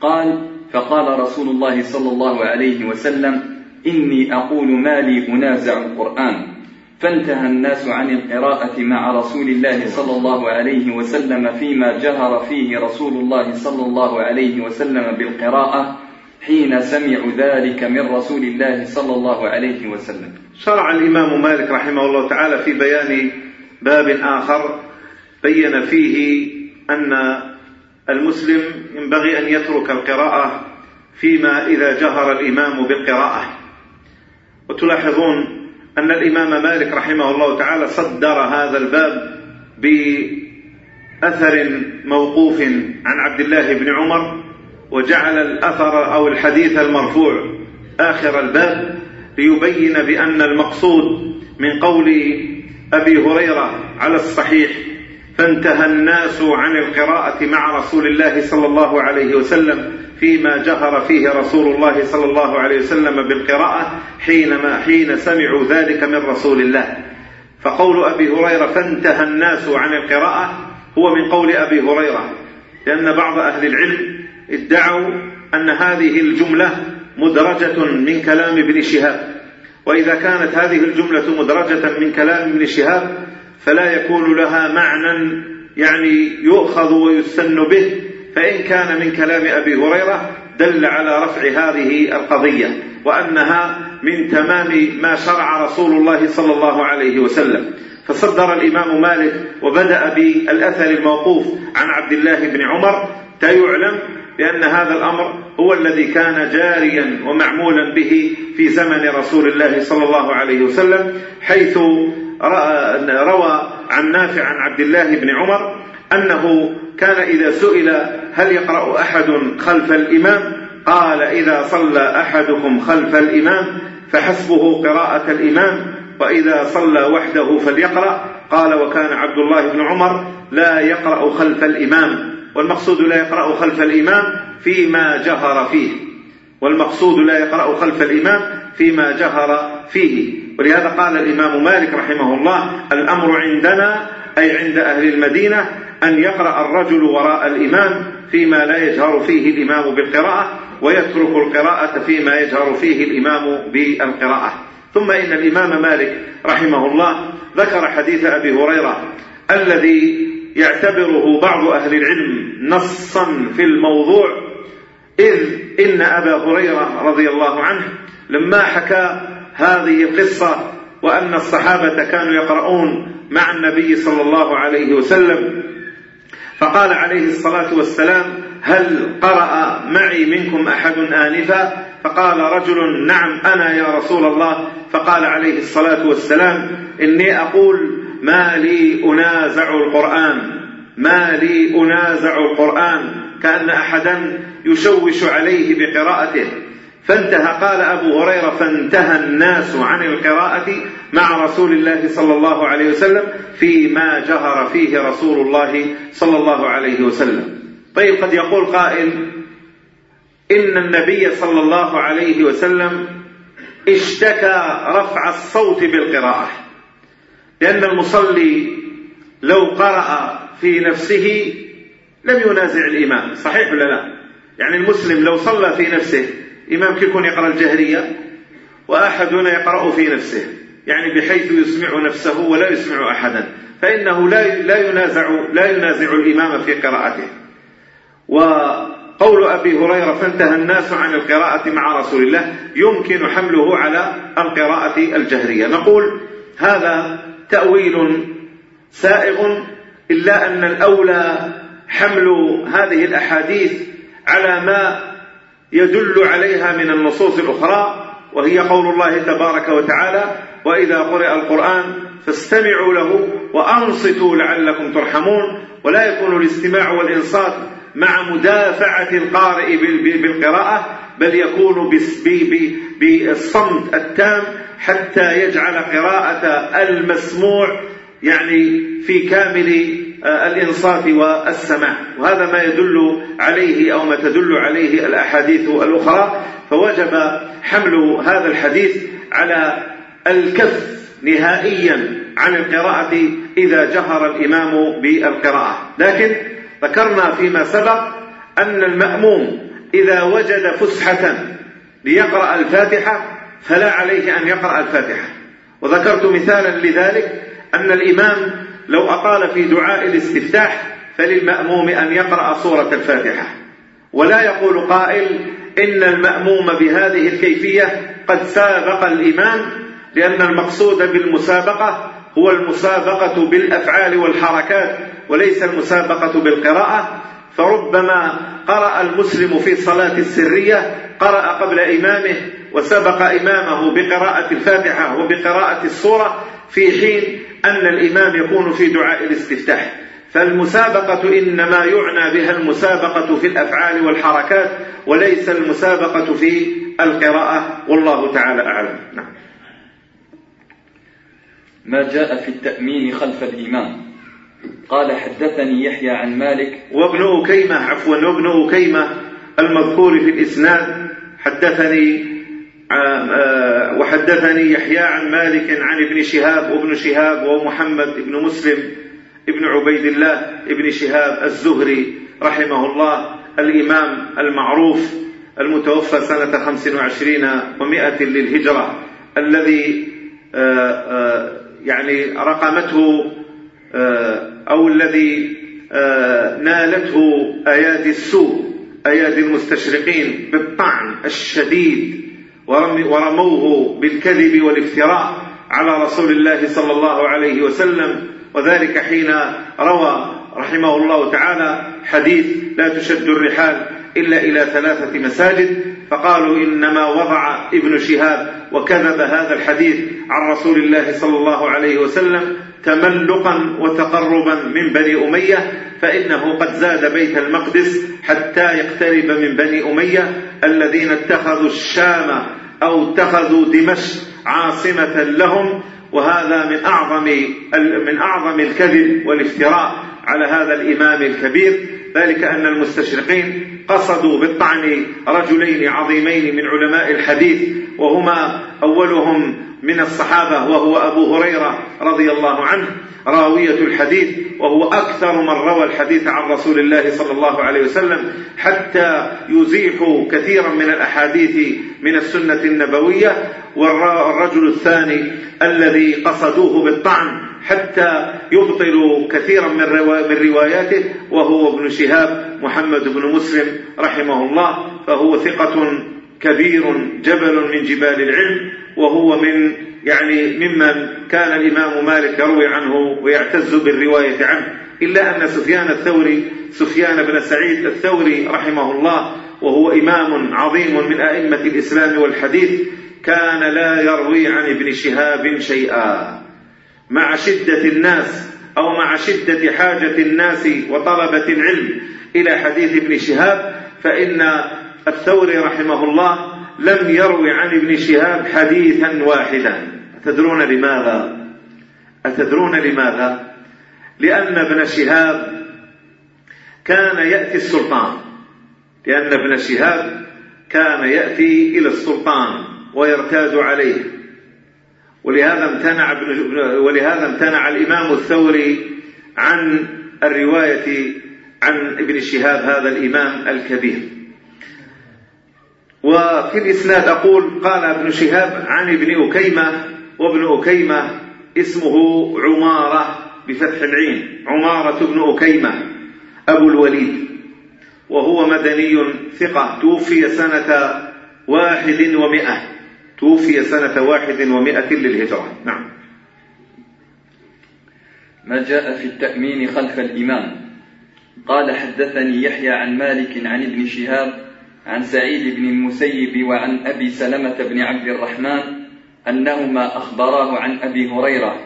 قال فقال رسول الله صلى الله عليه وسلم إني أقول ما لي أنازع القرآن فانتهى الناس عن القراءة مع رسول الله صلى الله عليه وسلم فيما جهر فيه رسول الله صلى الله عليه وسلم بالقراءة حين سمعوا ذلك من رسول الله صلى الله عليه وسلم. شرع الإمام مالك رحمه الله تعالى في بيان باب آخر بين فيه أن المسلم ينبغي أن يترك القراءة فيما إذا جهر الإمام بالقراءة. وتلاحظون أن الإمام مالك رحمه الله تعالى صدر هذا الباب بأثر موقوف عن عبد الله بن عمر وجعل الأثر أو الحديث المرفوع آخر الباب ليبين بأن المقصود من قول أبي هريرة على الصحيح فانتهى الناس عن القراءة مع رسول الله صلى الله عليه وسلم فيما جهر فيه رسول الله صلى الله عليه وسلم بالقراءة حينما حين سمعوا ذلك من رسول الله. فقول أبي هريرة فانتهى الناس عن القراءة هو من قول أبي هريرة لأن بعض أهل العلم ادعوا أن هذه الجملة مدرجة من كلام ابن شهاب. وإذا كانت هذه الجملة مدرجة من كلام ابن شهاب فلا يكون لها معنى يعني يؤخذ ويستن به. فإن كان من كلام أبي هريرة دل على رفع هذه القضية وأنها من تمام ما شرع رسول الله صلى الله عليه وسلم. فصدر الإمام مالك وبدأ بالأثر الموقوف عن عبد الله بن عمر. تيعلم بأن هذا الأمر هو الذي كان جاريا ومعمولا به في زمن رسول الله صلى الله عليه وسلم حيث روى عن نافع عن عبد الله بن عمر أنه كان إذا سئل هل يقرأ أحد خلف الإمام قال إذا صلى أحدكم خلف الإمام فحسبه قراءة الإمام وإذا صلى وحده فليقرأ قال وكان عبد الله بن عمر لا يقرأ خلف الإمام. والمقصود لا يقرأ خلف الإمام فيما جهر فيه. والمقصود لا يقرأ خلف الإمام فيما جهر فيه. ولهذا قال الإمام مالك رحمه الله الأمر عندنا أي عند أهل المدينة أن يقرأ الرجل وراء الإمام فيما لا يجهر فيه الإمام بالقراءة ويترك القراءة فيما يجهر فيه الإمام بالقراءة. ثم إن الإمام مالك رحمه الله ذكر حديث أبي هريرة الذي يعتبره بعض أهل العلم نصا في الموضوع إذ إن أبا هريرة رضي الله عنه لما حكى هذه القصة وأن الصحابة كانوا يقرؤون مع النبي صلى الله عليه وسلم فقال عليه الصلاة والسلام هل قرأ معي منكم أحد آنفا؟ فقال رجل نعم أنا يا رسول الله. فقال عليه الصلاة والسلام إني أقول ما لي أنازع القرآن. ما لي أنازع القرآن. كأن أحدا يشوش عليه بقراءته. فانتهى. قال أبو هريرة فانتهى الناس عن القراءة مع رسول الله صلى الله عليه وسلم فيما جهر فيه رسول الله صلى الله عليه وسلم. طيب قد يقول قائل إن النبي صلى الله عليه وسلم اشتكى رفع الصوت بالقراءة. لأن المصلي لو قرأ في نفسه لم ينازع الإمام. صحيح ولا لا؟ يعني المسلم لو صلى في نفسه إمام يكون يقرأ الجهرية؟ وأحد هنا يقرأ في نفسه يعني بحيث يسمع نفسه ولا يسمع أحدا. فإنه لا لا ينازع لا ينازع الإمام في قراءته. وقول أبي هريرة فانتهى الناس عن القراءة مع رسول الله يمكن حمله على القراءة الجهرية. نقول هذا تأويل سائغ إلا أن الأولى حمل هذه الأحاديث على ما يدل عليها من النصوص الأخرى وهي قول الله تبارك وتعالى وإذا قرئ القرآن فاستمعوا له وأنصتوا لعلكم ترحمون ولا يكون الاستماع والإنصات مع مدافعة القارئ بالقراءة بل يكون بالصمت التام حتى يجعل قراءة المسموع يعني في كامل آه، الإنصات والسماع. وهذا ما يدل عليه أو ما تدل عليه الأحاديث الأخرى. فوجب حمل هذا الحديث على الكف نهائيا عن القراءة إذا جهر الإمام بالقراءة. لكن ذكرنا فيما سبق أن المأموم إذا وجد فسحة ليقرأ الفاتحة فلا عليه أن يقرأ الفاتحة. وذكرت مثالا لذلك أن الإمام لو أطال في دعاء الاستفتاح فللمأموم أن يقرأ سورة الفاتحة. ولا يقول قائل إن المأموم بهذه الكيفية قد سابق الإمام لأن المقصود بالمسابقة هو المسابقة بالأفعال والحركات وليس المسابقة بالقراءة. فربما قرأ المسلم في الصلاة السرية قرأ قبل إمامه وسبق إمامه بقراءة الفاتحة وبقراءة الصورة في حين أن الإمام يكون في دعاء الاستفتاح. فالمسابقة إنما يعنى بها المسابقة في الأفعال والحركات وليس المسابقة في القراءة. والله تعالى أعلم. نعم. ما جاء في التأمين خلف الإمام. قال حدثني يحيى عن مالك. وابن أكيمة عفوا وابن أكيمة المذكور في الإسناد حدثني وحدثني يحيى عن مالك عن ابن شهاب وابن شهاب ومحمد بن مسلم ابن عبيد الله ابن شهاب الزهري رحمه الله الإمام المعروف المتوفى سنة خمس وعشرين ومائة للهجرة الذي آه، آه، يعني رقمته أو الذي نالته أيادي السوء أيادي المستشرقين بالطعن الشديد ورموه بالكذب والافتراء على رسول الله صلى الله عليه وسلم. وذلك حين روى رحمه الله تعالى حديث لا تشد الرحال إلا إلى ثلاثة مساجد فقالوا إنما وضع ابن شهاب وكذب هذا الحديث عن رسول الله صلى الله عليه وسلم تملقا وتقربا من بني أمية فإنه قد زاد بيت المقدس حتى يقترب من بني أمية الذين اتخذوا الشام أو اتخذوا دمشق عاصمة لهم وهذا من أعظم من أعظم الكذب والافتراء على هذا الإمام الكبير. ذلك أن المستشرقين قصدوا بالطعن رجلين عظيمين من علماء الحديث وهما أولهم من الصحابة وهو أبو هريرة رضي الله عنه راوية الحديث وهو أكثر من روى الحديث عن رسول الله صلى الله عليه وسلم حتى يزيح كثيرا من الأحاديث من السنة النبوية. والرجل الثاني الذي قصدوه بالطعن حتى يبطلوا كثيرا من رواياته وهو ابن شهاب محمد بن مسلم رحمه الله فهو ثقة كبير جبل من جبال العلم. وهو من يعني ممن كان الإمام مالك يروي عنه ويعتز بالرواية عنه. إلا أن سفيان الثوري سفيان بن سعيد الثوري رحمه الله وهو إمام عظيم من أئمة الإسلام والحديث كان لا يروي عن ابن شهاب شيئا. مع شدة الناس أو مع شدة حاجة الناس وطلبة العلم إلى حديث ابن شهاب فإن الثوري رحمه الله لم يروي عن ابن شهاب حديثا واحدا. أتدرون لماذا؟ أتدرون لماذا؟ لأن ابن شهاب كان يأتي السلطان. لأن ابن شهاب كان يأتي إلى السلطان ويرتاد عليه. ولهذا امتنع ولهذا امتنع الإمام الثوري عن الرواية عن ابن شهاب هذا الإمام الكبير. وفي الإسناد أقول قال ابن شهاب عن ابن أكيمة وابن أكيمة اسمه عمارة بفتح العين عمارة بن أكيمة أبو الوليد وهو مدني ثقة توفي سنة واحد ومئة توفي سنة واحد ومئة للهجرة. نعم. ما جاء في التأمين خلف الإمام؟ قال حدثني يحيى عن مالك عن ابن شهاب عن سعيد بن المسيب وعن أبي سلمة بن عبد الرحمن أنهما أخبراه عن أبي هريرة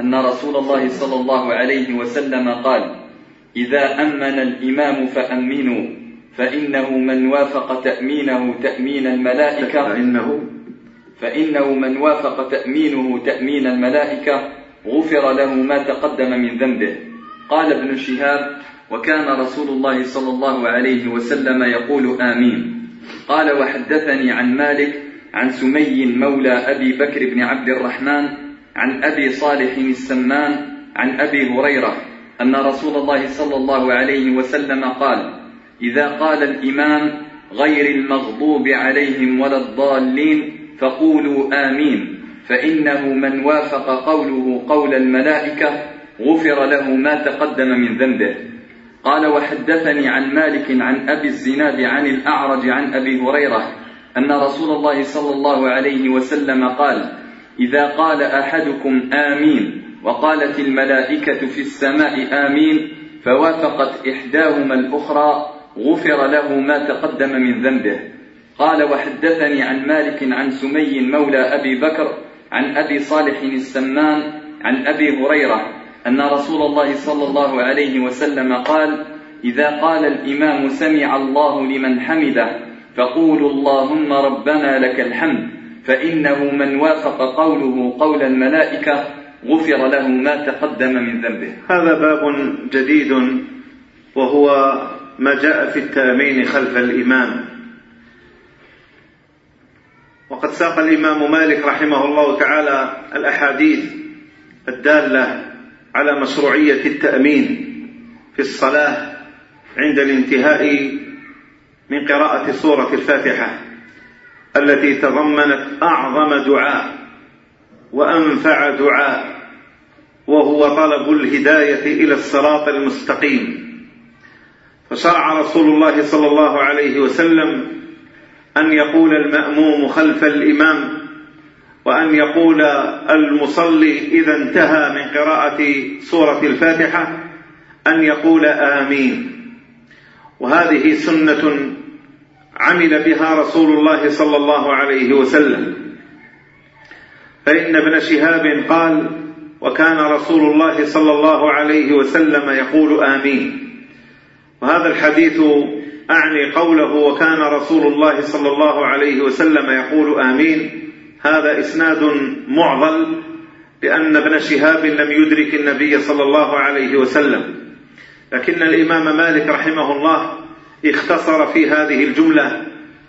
أن رسول الله صلى الله عليه وسلم قال إذا أمن الإمام فأمنوا فإنه من وافق تأمينه تأمين الملائكة فإنه فإنه من وافق تأمينه تأمين الملائكة غفر له ما تقدم من ذنبه. قال ابن شهاب وكان رسول الله صلى الله عليه وسلم يقول آمين. قال وحدثني عن مالك عن سمي مولى أبي بكر بن عبد الرحمن عن أبي صالح السمان عن أبي هريرة أن رسول الله صلى الله عليه وسلم قال إذا قال الإمام غير المغضوب عليهم ولا الضالين فقولوا آمين فإنه من وافق قوله قول الملائكة غفر له ما تقدم من ذنبه. قال وحدثني عن مالك عن أبي الزناد عن الأعرج عن أبي هريرة أن رسول الله صلى الله عليه وسلم قال إذا قال أحدكم آمين وقالت الملائكة في السماء آمين فوافقت إحداهما الأخرى غفر له ما تقدم من ذنبه قال وحدثني عن مالك عن سمي مولى أبي بكر عن أبي صالح السمان عن أبي هريرة أن رسول الله صلى الله عليه وسلم قال إذا قال الإمام سمع الله لمن حمده فقولوا اللهم ربنا لك الحمد فإنه من وافق قوله قول الملائكة غفر له ما تقدم من ذنبه. هذا باب جديد وهو ما جاء في التامين خلف الإمام. وقد ساق الإمام مالك رحمه الله تعالى الأحاديث الدالة على مشروعية التأمين في الصلاة عند الانتهاء من قراءة سورة الفاتحة التي تضمنت أعظم دعاء وأنفع دعاء وهو طلب الهداية إلى الصراط المستقيم. فشرع رسول الله صلى الله عليه وسلم أن يقول المأموم خلف الإمام وأن يقول المصلي إذا انتهى من قراءة سورة الفاتحة أن يقول آمين. وهذه سنة عمل بها رسول الله صلى الله عليه وسلم. فإن ابن شهاب قال وكان رسول الله صلى الله عليه وسلم يقول آمين وهذا الحديث أعني قوله وكان رسول الله صلى الله عليه وسلم يقول آمين هذا إسناد معضل لأن ابن شهاب لم يدرك النبي صلى الله عليه وسلم لكن الإمام مالك رحمه الله اختصر في هذه الجملة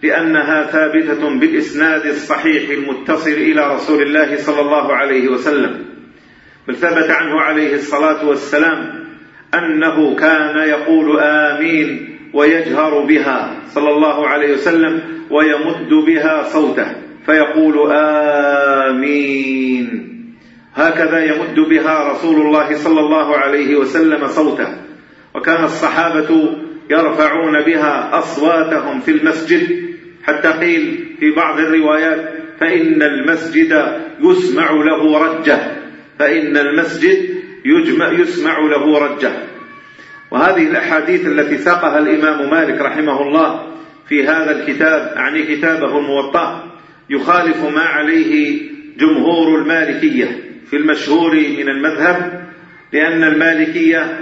لأنها ثابتة بالإسناد الصحيح المتصل إلى رسول الله صلى الله عليه وسلم بل ثبت عنه عليه الصلاة والسلام أنه كان يقول آمين ويجهر بها صلى الله عليه وسلم ويمد بها صوته. فيقول آمين. هكذا يمد بها رسول الله صلى الله عليه وسلم صوته. وكان الصحابة يرفعون بها أصواتهم في المسجد. حتى قيل في بعض الروايات فإن المسجد يسمع له رجة. فإن المسجد يجمع يسمع له رجة. وهذه الأحاديث التي ساقها الإمام مالك رحمه الله في هذا الكتاب أعني كتابه الموطأ يخالف ما عليه جمهور المالكية في المشهور من المذهب لأن المالكية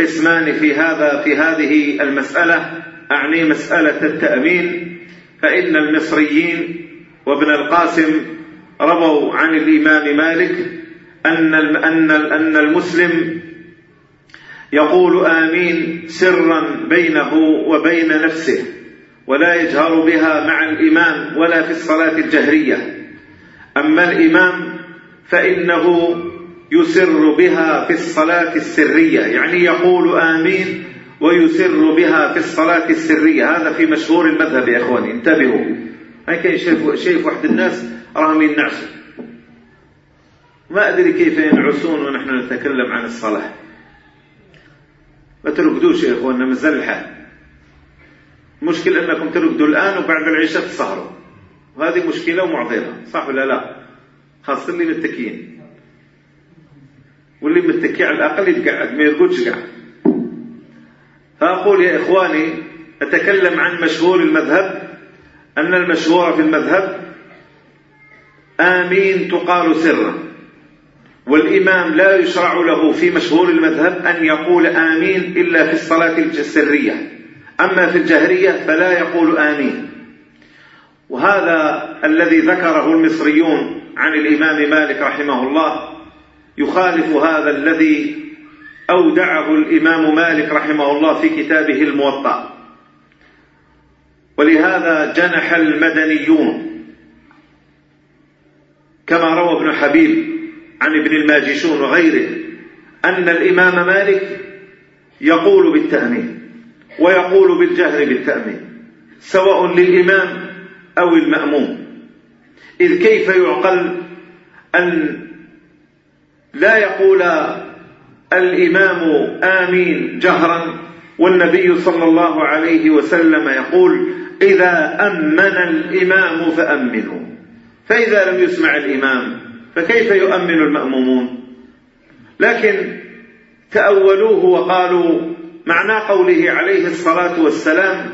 قسمان في هذا في هذه المسألة. أعني مسألة التأمين. فإن المصريين وابن القاسم رووا عن الإمام مالك أن أن أن المسلم يقول آمين سرا بينه وبين نفسه. ولا يجهر بها مع الإمام ولا في الصلاة الجهرية. أما الإمام فإنه يسر بها في الصلاة السرية يعني يقول آمين ويسر بها في الصلاة السرية. هذا في مشهور المذهب يا إخواني انتبهوا. هاي كان شايف, شايف واحد الناس راهم ينعسوا ما أدري كيف ينعسون ونحن نتكلم عن الصلاة. ما ترقدوش يا إخواننا مازال الحال. مشكلة أنكم ترقدوا الآن وبعد العشاء تسهروا. وهذه مشكلة ومعضلة صح ولا لا؟ خاصة اللي متكين واللي متكي على الأقل يتقعد ما يرقدش قاعد. فأقول يا إخواني أتكلم عن مشهور المذهب. أن المشهور في المذهب آمين تقال سرا. والإمام لا يشرع له في مشهور المذهب أن يقول آمين إلا في الصلاة السرية. أما في الجهرية فلا يقول آمين. وهذا الذي ذكره المصريون عن الإمام مالك رحمه الله يخالف هذا الذي أودعه الإمام مالك رحمه الله في كتابه الموطأ. ولهذا جنح المدنيون كما روى ابن حبيب عن ابن الماجشون وغيره أن الإمام مالك يقول بالتأمين ويقول بالجهر بالتأمين سواء للإمام أو المأموم. إذ كيف يعقل أن لا يقول الإمام آمين جهرا والنبي صلى الله عليه وسلم يقول إذا أمن الإمام فأمنوا فإذا لم يسمع الإمام فكيف يؤمن المأمومون؟ لكن تأولوه وقالوا معنى قوله عليه الصلاة والسلام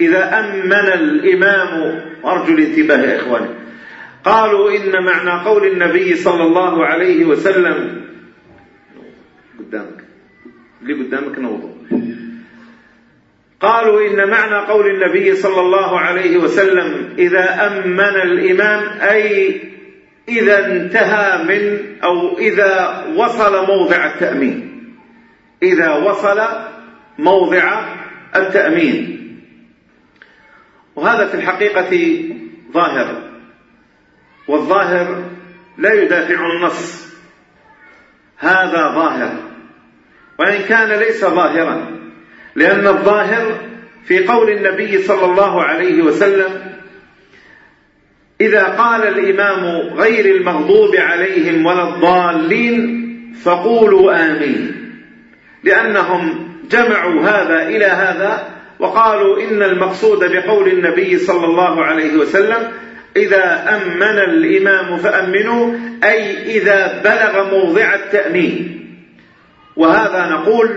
إذا أمن الإمام أرجو الانتباه يا إخواني. قالوا إن معنى قول النبي صلى الله عليه وسلم قدامك. اللي قدامك نوضه. قالوا إن معنى قول النبي صلى الله عليه وسلم إذا أمن الإمام أي إذا انتهى من أو إذا وصل موضع التأمين. إذا وصل موضع التأمين. وهذا في الحقيقة ظاهر. والظاهر لا يدافع النص. هذا ظاهر. وإن كان ليس ظاهرا لأن الظاهر في قول النبي صلى الله عليه وسلم إذا قال الإمام غير المغضوب عليهم ولا الضالين فقولوا آمين. لأنهم جمعوا هذا إلى هذا وقالوا إن المقصود بقول النبي صلى الله عليه وسلم إذا أمن الإمام فأمنوا أي إذا بلغ موضع التأمين. وهذا نقول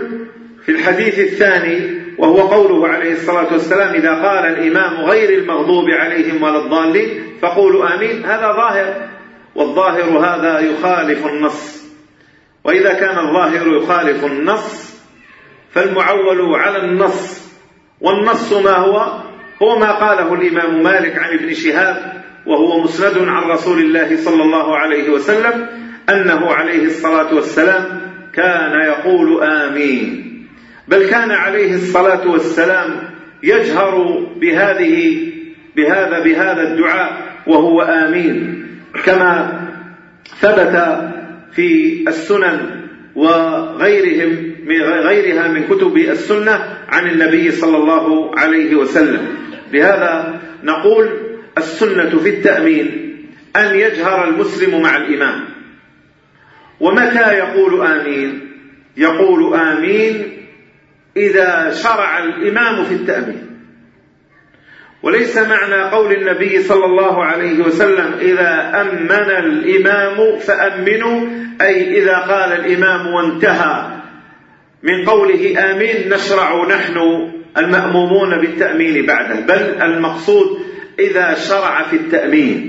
في الحديث الثاني وهو قوله عليه الصلاة والسلام إذا قال الإمام غير المغضوب عليهم ولا الضالين فقولوا آمين. هذا ظاهر والظاهر هذا يخالف النص. وإذا كان الظاهر يخالف النص فالمعول على النص والنص ما هو؟ هو ما قاله الإمام مالك عن ابن شهاب وهو مسند عن رسول الله صلى الله عليه وسلم أنه عليه الصلاة والسلام كان يقول آمين. بل كان عليه الصلاة والسلام يجهر بهذه بهذا بهذا الدعاء وهو آمين. كما ثبت في السنن وغيرهم غيرها من كتب السنة عن النبي صلى الله عليه وسلم. بهذا نقول السنة في التأمين أن يجهر المسلم مع الإمام. ومتى يقول آمين؟ يقول آمين إذا شرع الإمام في التأمين. وليس معنى قول النبي صلى الله عليه وسلم إذا أمن الإمام فأمنوا أي إذا قال الإمام وانتهى. من قوله آمين نشرع نحن المأمومون بالتأمين بعده بل المقصود إذا شرع في التأمين.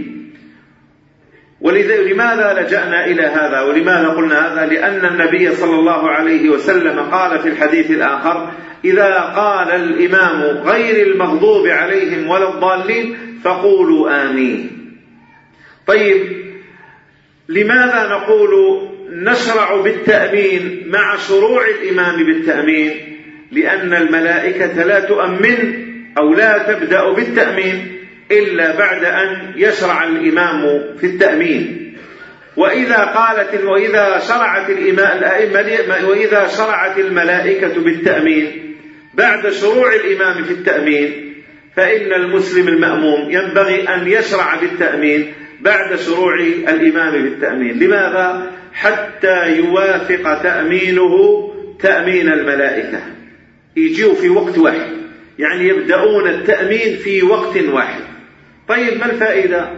ولماذا لجأنا إلى هذا؟ ولماذا قلنا هذا؟ لأن النبي صلى الله عليه وسلم قال في الحديث الآخر إذا قال الإمام غير المغضوب عليهم ولا الضالين فقولوا آمين. طيب لماذا نقول نشرع بالتأمين مع شروع الإمام بالتأمين لأن الملائكة لا تؤمن أو لا تبدأ بالتأمين إلا بعد أن يشرع الإمام في التأمين وإذا قالت وإذا شرعت الأئمة وإذا شرعت الملائكة بالتأمين بعد شروع الإمام في التأمين فإن المسلم المأموم ينبغي أن يشرع بالتأمين بعد شروع الإمام بالتأمين لماذا؟ حتى يوافق تأمينه تأمين الملائكة يجيوا في وقت واحد يعني يبدأون التأمين في وقت واحد طيب ما الفائدة؟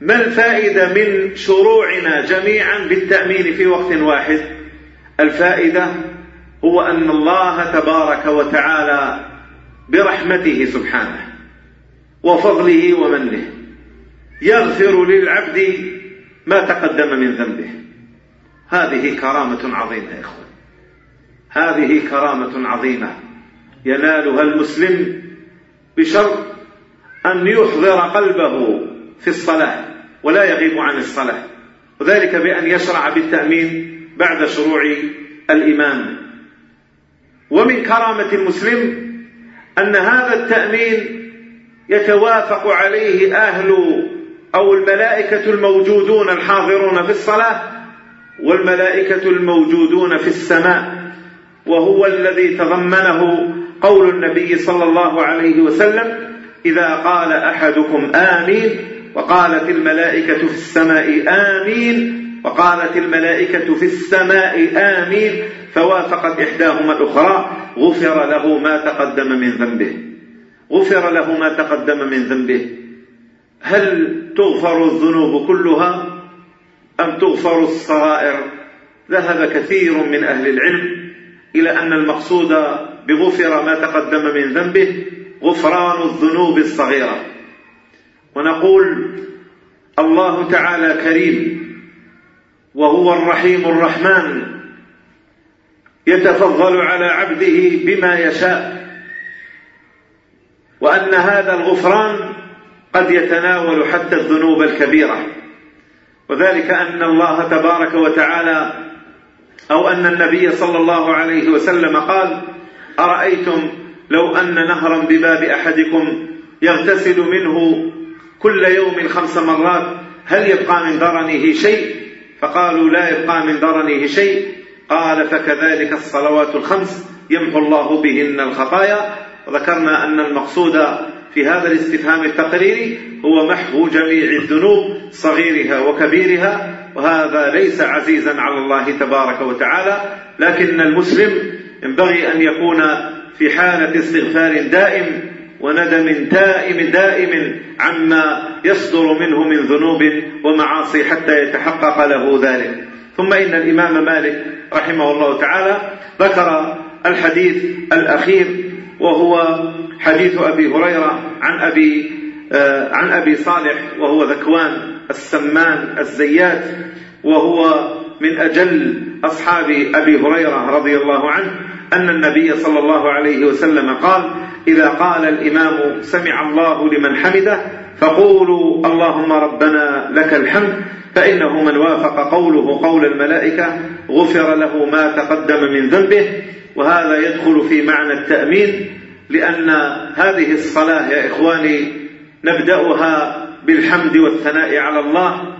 ما الفائدة من شروعنا جميعا بالتأمين في وقت واحد؟ الفائدة هو أن الله تبارك وتعالى برحمته سبحانه وفضله ومنه يغفر للعبد ما تقدم من ذنبه هذه كرامة عظيمة يا إخوان. هذه كرامة عظيمة. ينالها المسلم بشرط أن يحضر قلبه في الصلاة ولا يغيب عن الصلاة. وذلك بأن يشرع بالتأمين بعد شروع الإمام. ومن كرامة المسلم أن هذا التأمين يتوافق عليه أهل أو الملائكة الموجودون الحاضرون في الصلاة والملائكة الموجودون في السماء وهو الذي تضمنه قول النبي صلى الله عليه وسلم إذا قال أحدكم آمين وقالت الملائكة في السماء آمين وقالت الملائكة في السماء آمين فوافقت إحداهما الأخرى غفر له ما تقدم من ذنبه. غفر له ما تقدم من ذنبه. هل تغفر الذنوب كلها؟ أم تغفر الصغائر؟ ذهب كثير من أهل العلم إلى أن المقصود بغفر ما تقدم من ذنبه غفران الذنوب الصغيرة. ونقول الله تعالى كريم وهو الرحيم الرحمن يتفضل على عبده بما يشاء وأن هذا الغفران قد يتناول حتى الذنوب الكبيرة. وذلك أن الله تبارك وتعالى أو أن النبي صلى الله عليه وسلم قال أرأيتم لو أن نهرا بباب أحدكم يغتسل منه كل يوم خمس مرات هل يبقى من درنه شيء؟ فقالوا لا يبقى من درنه شيء. قال فكذلك الصلوات الخمس يمحو الله بهن الخطايا. وذكرنا أن المقصود في هذا الاستفهام التقريري هو محو جميع الذنوب صغيرها وكبيرها وهذا ليس عزيزا على الله تبارك وتعالى. لكن المسلم ينبغي أن يكون في حالة استغفار دائم وندم تائم دائم عما يصدر منه من ذنوب ومعاصي حتى يتحقق له ذلك. ثم إن الإمام مالك رحمه الله تعالى ذكر الحديث الأخير وهو حديث أبي هريرة عن أبي آه، عن أبي صالح وهو ذكوان السمان الزيات وهو من أجل أصحاب أبي هريرة رضي الله عنه أن النبي صلى الله عليه وسلم قال إذا قال الإمام سمع الله لمن حمده فقولوا اللهم ربنا لك الحمد فإنه من وافق قوله قول الملائكة غفر له ما تقدم من ذنبه وهذا يدخل في معنى التأمين لأن هذه الصلاة يا إخواني نبدأها بالحمد والثناء على الله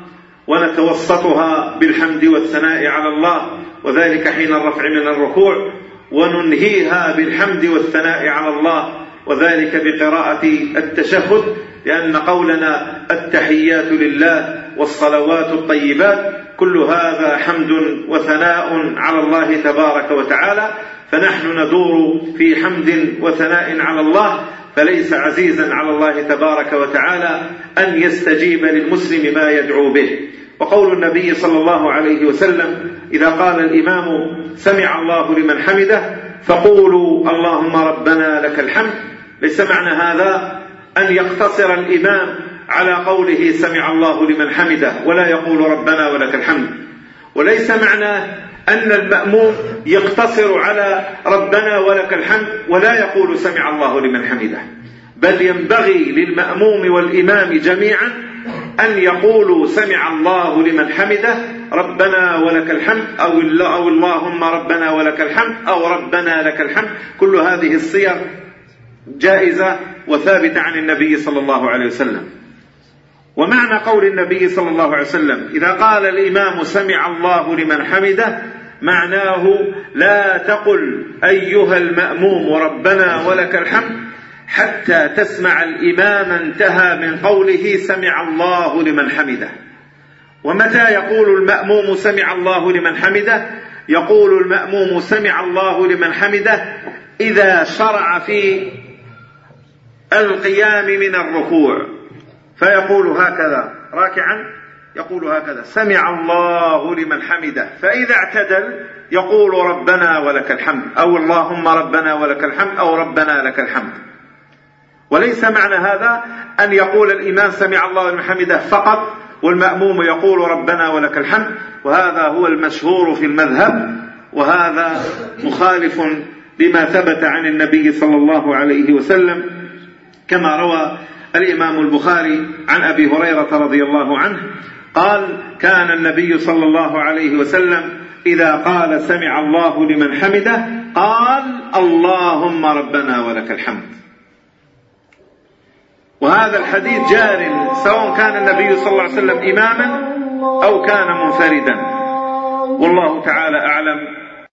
ونتوسطها بالحمد والثناء على الله وذلك حين الرفع من الركوع وننهيها بالحمد والثناء على الله وذلك بقراءة التشهد لأن قولنا التحيات لله والصلوات الطيبات كل هذا حمد وثناء على الله تبارك وتعالى فنحن ندور في حمد وثناء على الله فليس عزيزا على الله تبارك وتعالى أن يستجيب للمسلم ما يدعو به. وقول النبي صلى الله عليه وسلم إذا قال الإمام سمع الله لمن حمده فقولوا اللهم ربنا لك الحمد. ليس معنى هذا أن يقتصر الإمام على قوله سمع الله لمن حمده ولا يقول ربنا ولك الحمد. وليس معنى أن المأموم يقتصر على ربنا ولك الحمد ولا يقول سمع الله لمن حمده. بل ينبغي للمأموم والإمام جميعا أن يقولوا سمع الله لمن حمده ربنا ولك الحمد أو, أو اللهم ربنا ولك الحمد أو ربنا لك الحمد. كل هذه الصيغ جائزة وثابتة عن النبي صلى الله عليه وسلم. ومعنى قول النبي صلى الله عليه وسلم إذا قال الإمام سمع الله لمن حمده معناه لا تقل أيها المأموم ربنا ولك الحمد حتى تسمع الإمام انتهى من قوله سمع الله لمن حمده. ومتى يقول المأموم سمع الله لمن حمده؟ يقول المأموم سمع الله لمن حمده إذا شرع في القيام من الركوع. فيقول هكذا راكعا يقول هكذا سمع الله لمن حمده فإذا اعتدل يقول ربنا ولك الحمد أو اللهم ربنا ولك الحمد أو ربنا لك الحمد. وليس معنى هذا أن يقول الإمام سمع الله لمن حمده فقط والمأموم يقول ربنا ولك الحمد وهذا هو المشهور في المذهب وهذا مخالف لما ثبت عن النبي صلى الله عليه وسلم. كما روى الإمام البخاري عن أبي هريرة رضي الله عنه قال كان النبي صلى الله عليه وسلم إذا قال سمع الله لمن حمده قال اللهم ربنا ولك الحمد. وهذا الحديث جار سواء كان النبي صلى الله عليه وسلم إماما أو كان منفردا. والله تعالى أعلم